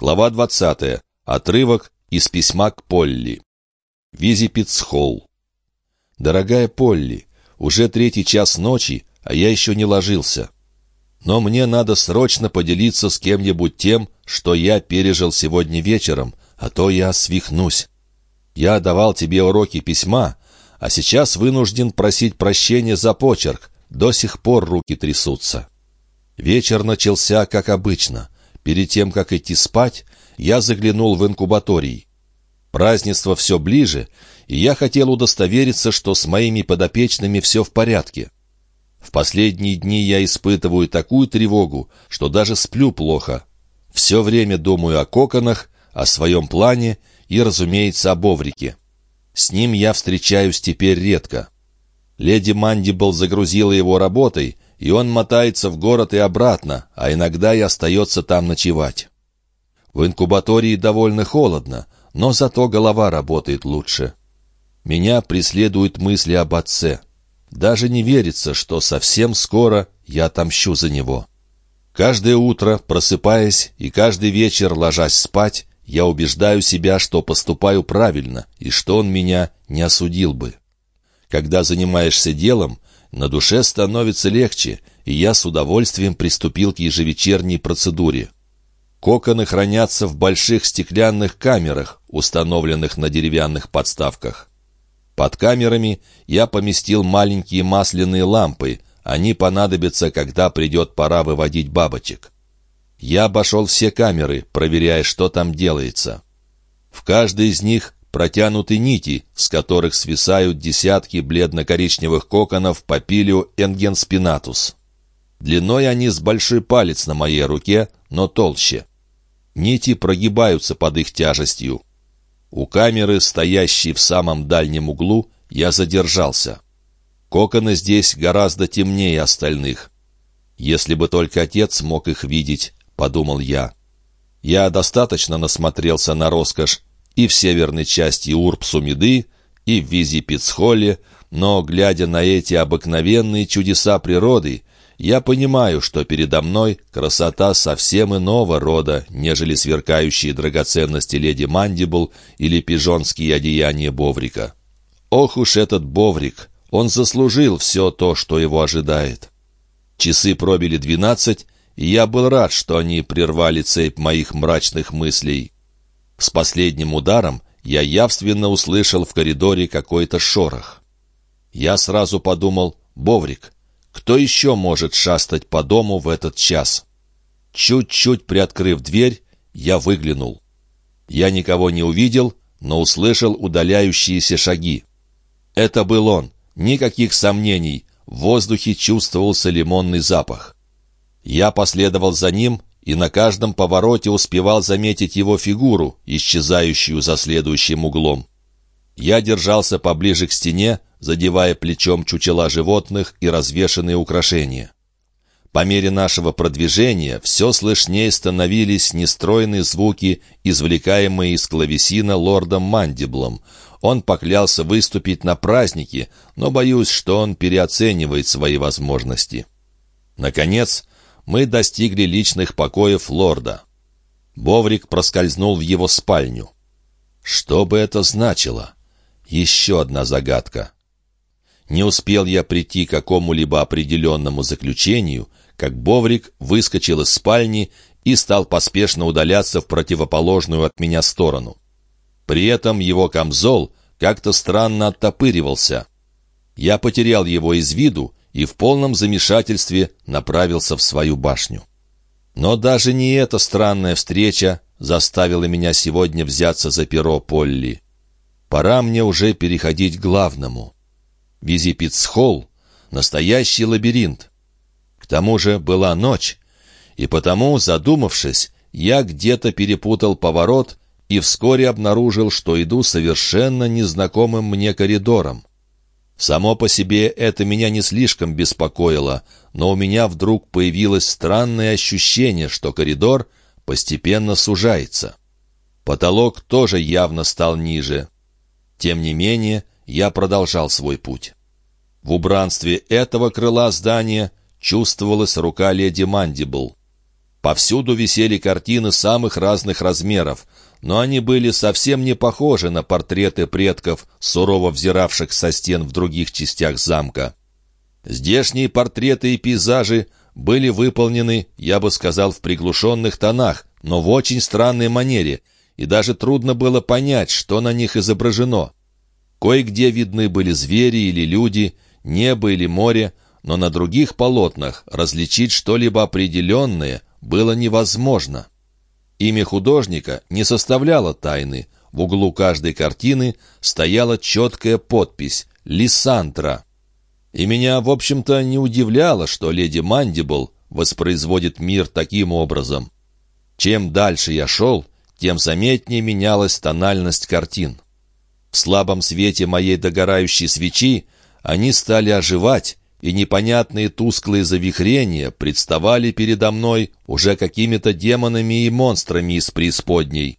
Глава 20. Отрывок из письма к Полли. Визипицхолл. «Дорогая Полли, уже третий час ночи, а я еще не ложился. Но мне надо срочно поделиться с кем-нибудь тем, что я пережил сегодня вечером, а то я свихнусь. Я давал тебе уроки письма, а сейчас вынужден просить прощения за почерк, до сих пор руки трясутся. Вечер начался, как обычно — Перед тем, как идти спать, я заглянул в инкубаторий. Празднество все ближе, и я хотел удостовериться, что с моими подопечными все в порядке. В последние дни я испытываю такую тревогу, что даже сплю плохо. Все время думаю о коконах, о своем плане и, разумеется, о Боврике. С ним я встречаюсь теперь редко. Леди Мандибл загрузила его работой, и он мотается в город и обратно, а иногда и остается там ночевать. В инкубатории довольно холодно, но зато голова работает лучше. Меня преследуют мысли об отце. Даже не верится, что совсем скоро я отомщу за него. Каждое утро, просыпаясь и каждый вечер, ложась спать, я убеждаю себя, что поступаю правильно и что он меня не осудил бы. Когда занимаешься делом, на душе становится легче, и я с удовольствием приступил к ежевечерней процедуре. Коконы хранятся в больших стеклянных камерах, установленных на деревянных подставках. Под камерами я поместил маленькие масляные лампы. Они понадобятся, когда придет пора выводить бабочек. Я обошел все камеры, проверяя, что там делается. В каждой из них протянуты нити, с которых свисают десятки бледно-коричневых коконов папилио энгенспинатус. Длиной они с большой палец на моей руке, но толще. Нити прогибаются под их тяжестью. У камеры, стоящей в самом дальнем углу, я задержался. Коконы здесь гораздо темнее остальных. Если бы только отец мог их видеть, — подумал я. Я достаточно насмотрелся на роскошь, и в северной части Урбсумиды, и в Визипицхолле, но, глядя на эти обыкновенные чудеса природы, я понимаю, что передо мной красота совсем иного рода, нежели сверкающие драгоценности леди Мандибл или пижонские одеяния Боврика. Ох уж этот Боврик! Он заслужил все то, что его ожидает. Часы пробили двенадцать, и я был рад, что они прервали цепь моих мрачных мыслей. С последним ударом я явственно услышал в коридоре какой-то шорох. Я сразу подумал «Боврик, кто еще может шастать по дому в этот час?» Чуть-чуть приоткрыв дверь, я выглянул. Я никого не увидел, но услышал удаляющиеся шаги. Это был он, никаких сомнений, в воздухе чувствовался лимонный запах. Я последовал за ним и на каждом повороте успевал заметить его фигуру, исчезающую за следующим углом. Я держался поближе к стене, задевая плечом чучела животных и развешанные украшения. По мере нашего продвижения все слышнее становились нестройные звуки, извлекаемые из клавесина лордом Мандиблом. Он поклялся выступить на празднике, но боюсь, что он переоценивает свои возможности. Наконец, мы достигли личных покоев лорда. Боврик проскользнул в его спальню. Что бы это значило? Еще одна загадка. Не успел я прийти к какому-либо определенному заключению, как Боврик выскочил из спальни и стал поспешно удаляться в противоположную от меня сторону. При этом его камзол как-то странно оттопыривался. Я потерял его из виду и в полном замешательстве направился в свою башню. Но даже не эта странная встреча заставила меня сегодня взяться за перо Полли. Пора мне уже переходить к главному. Визипицхолл — настоящий лабиринт. К тому же была ночь, и потому, задумавшись, я где-то перепутал поворот и вскоре обнаружил, что иду совершенно незнакомым мне коридором. Само по себе это меня не слишком беспокоило, но у меня вдруг появилось странное ощущение, что коридор постепенно сужается. Потолок тоже явно стал ниже. Тем не менее, я продолжал свой путь. В убранстве этого крыла здания чувствовалась рука леди Мандибл. Повсюду висели картины самых разных размеров, но они были совсем не похожи на портреты предков, сурово взиравших со стен в других частях замка. Здешние портреты и пейзажи были выполнены, я бы сказал, в приглушенных тонах, но в очень странной манере, и даже трудно было понять, что на них изображено. Кое-где видны были звери или люди, небо или море, но на других полотнах различить что-либо определенное было невозможно. Имя художника не составляло тайны. В углу каждой картины стояла четкая подпись «Лиссантра». И меня, в общем-то, не удивляло, что леди Мандибл воспроизводит мир таким образом. Чем дальше я шел, тем заметнее менялась тональность картин. В слабом свете моей догорающей свечи они стали оживать, и непонятные тусклые завихрения представали передо мной уже какими-то демонами и монстрами из преисподней.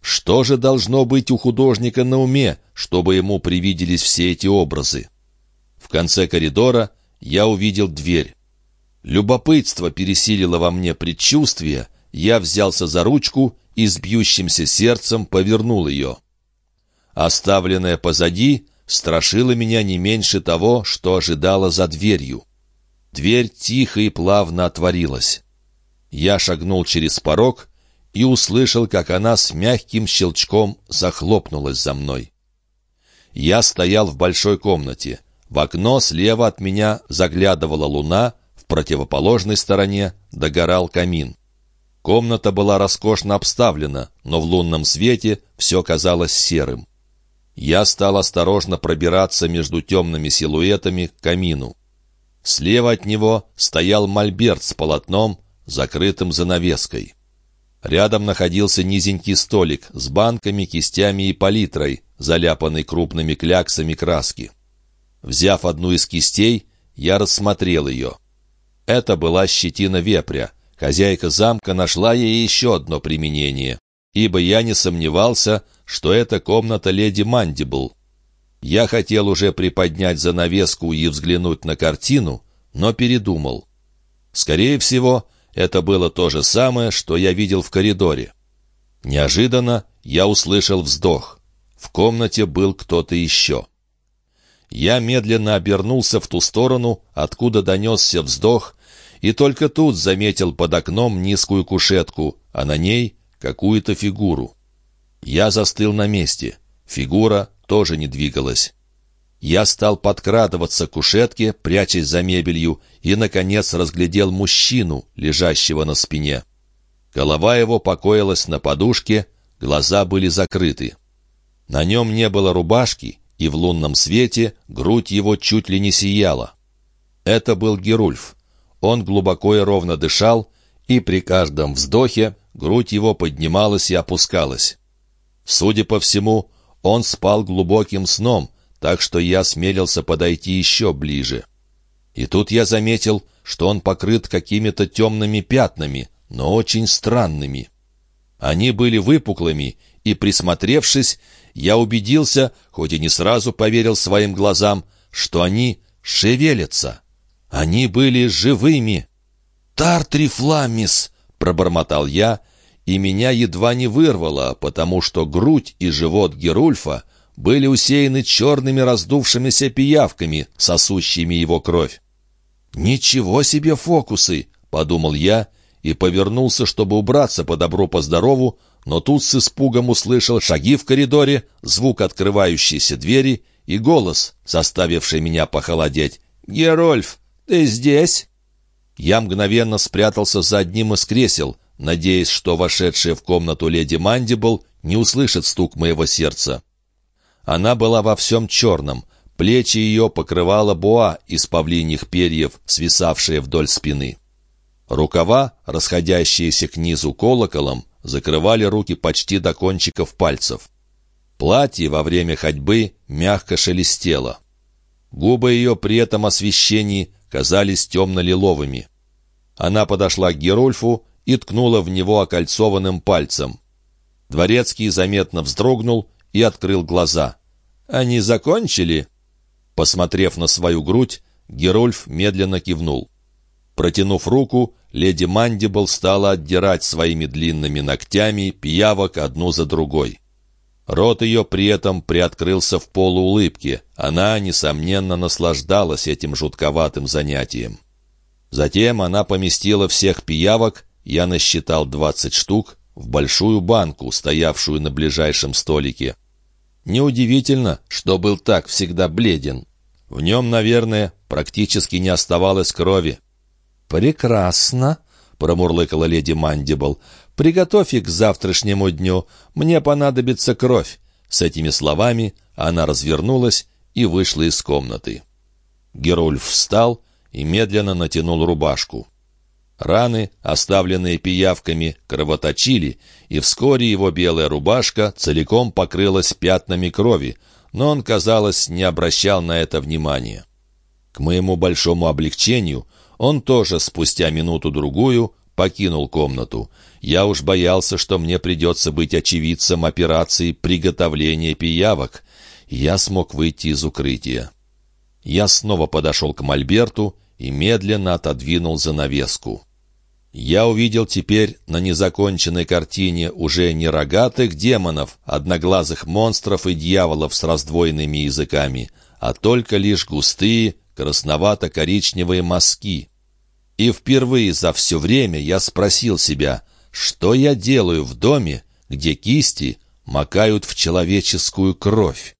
Что же должно быть у художника на уме, чтобы ему привиделись все эти образы? В конце коридора я увидел дверь. Любопытство пересилило во мне предчувствие, я взялся за ручку и с бьющимся сердцем повернул ее. Оставленное позади — страшило меня не меньше того, что ожидало за дверью. Дверь тихо и плавно отворилась. Я шагнул через порог и услышал, как она с мягким щелчком захлопнулась за мной. Я стоял в большой комнате. В окно слева от меня заглядывала луна, в противоположной стороне догорал камин. Комната была роскошно обставлена, но в лунном свете все казалось серым. Я стал осторожно пробираться между темными силуэтами к камину. Слева от него стоял мольберт с полотном, закрытым занавеской. Рядом находился низенький столик с банками, кистями и палитрой, заляпанный крупными кляксами краски. Взяв одну из кистей, я рассмотрел ее. Это была щетина вепря. Хозяйка замка нашла ей еще одно применение ибо я не сомневался, что это комната леди Мандибл. Я хотел уже приподнять занавеску и взглянуть на картину, но передумал. Скорее всего, это было то же самое, что я видел в коридоре. Неожиданно я услышал вздох. В комнате был кто-то еще. Я медленно обернулся в ту сторону, откуда донесся вздох, и только тут заметил под окном низкую кушетку, а на ней какую-то фигуру. Я застыл на месте. Фигура тоже не двигалась. Я стал подкрадываться к кушетке, прячась за мебелью, и, наконец, разглядел мужчину, лежащего на спине. Голова его покоилась на подушке, глаза были закрыты. На нем не было рубашки, и в лунном свете грудь его чуть ли не сияла. Это был Герульф. Он глубоко и ровно дышал, и при каждом вздохе грудь его поднималась и опускалась. Судя по всему, он спал глубоким сном, так что я смелился подойти еще ближе. И тут я заметил, что он покрыт какими-то темными пятнами, но очень странными. Они были выпуклыми, и, присмотревшись, я убедился, хоть и не сразу поверил своим глазам, что они шевелятся. Они были живыми. «Тартрифламис!» — пробормотал я, и меня едва не вырвало, потому что грудь и живот Герульфа были усеяны черными раздувшимися пиявками, сосущими его кровь. «Ничего себе фокусы!» — подумал я и повернулся, чтобы убраться по добру по здорову, но тут с испугом услышал шаги в коридоре, звук открывающейся двери и голос, заставивший меня похолодеть. «Герольф, ты здесь?» Я мгновенно спрятался за одним из кресел, надеясь, что вошедшая в комнату леди Мандибл не услышит стук моего сердца. Она была во всем черном, плечи ее покрывала буа из павлиньих перьев, свисавшая вдоль спины. Рукава, расходящиеся к низу колоколом, закрывали руки почти до кончиков пальцев. Платье во время ходьбы мягко шелестело. Губы ее при этом освещении казались темно-лиловыми. Она подошла к Герольфу и ткнула в него окольцованным пальцем. Дворецкий заметно вздрогнул и открыл глаза. «Они закончили?» Посмотрев на свою грудь, Герольф медленно кивнул. Протянув руку, леди Мандибл стала отдирать своими длинными ногтями пиявок одну за другой. Рот ее при этом приоткрылся в полуулыбке. Она, несомненно, наслаждалась этим жутковатым занятием. Затем она поместила всех пиявок, я насчитал двадцать штук, в большую банку, стоявшую на ближайшем столике. Неудивительно, что был так всегда бледен. В нем, наверное, практически не оставалось крови. «Прекрасно», — промурлыкала леди Мандибл. «Приготовь их к завтрашнему дню. Мне понадобится кровь». С этими словами она развернулась и вышла из комнаты. Герольф встал и медленно натянул рубашку. Раны, оставленные пиявками, кровоточили, и вскоре его белая рубашка целиком покрылась пятнами крови, но он, казалось, не обращал на это внимания. К моему большому облегчению он тоже спустя минуту-другую покинул комнату. Я уж боялся, что мне придется быть очевидцем операции приготовления пиявок. Я смог выйти из укрытия. Я снова подошел к Мольберту и медленно отодвинул занавеску. Я увидел теперь на незаконченной картине уже не рогатых демонов, одноглазых монстров и дьяволов с раздвоенными языками, а только лишь густые, красновато-коричневые мазки. И впервые за все время я спросил себя, что я делаю в доме, где кисти макают в человеческую кровь.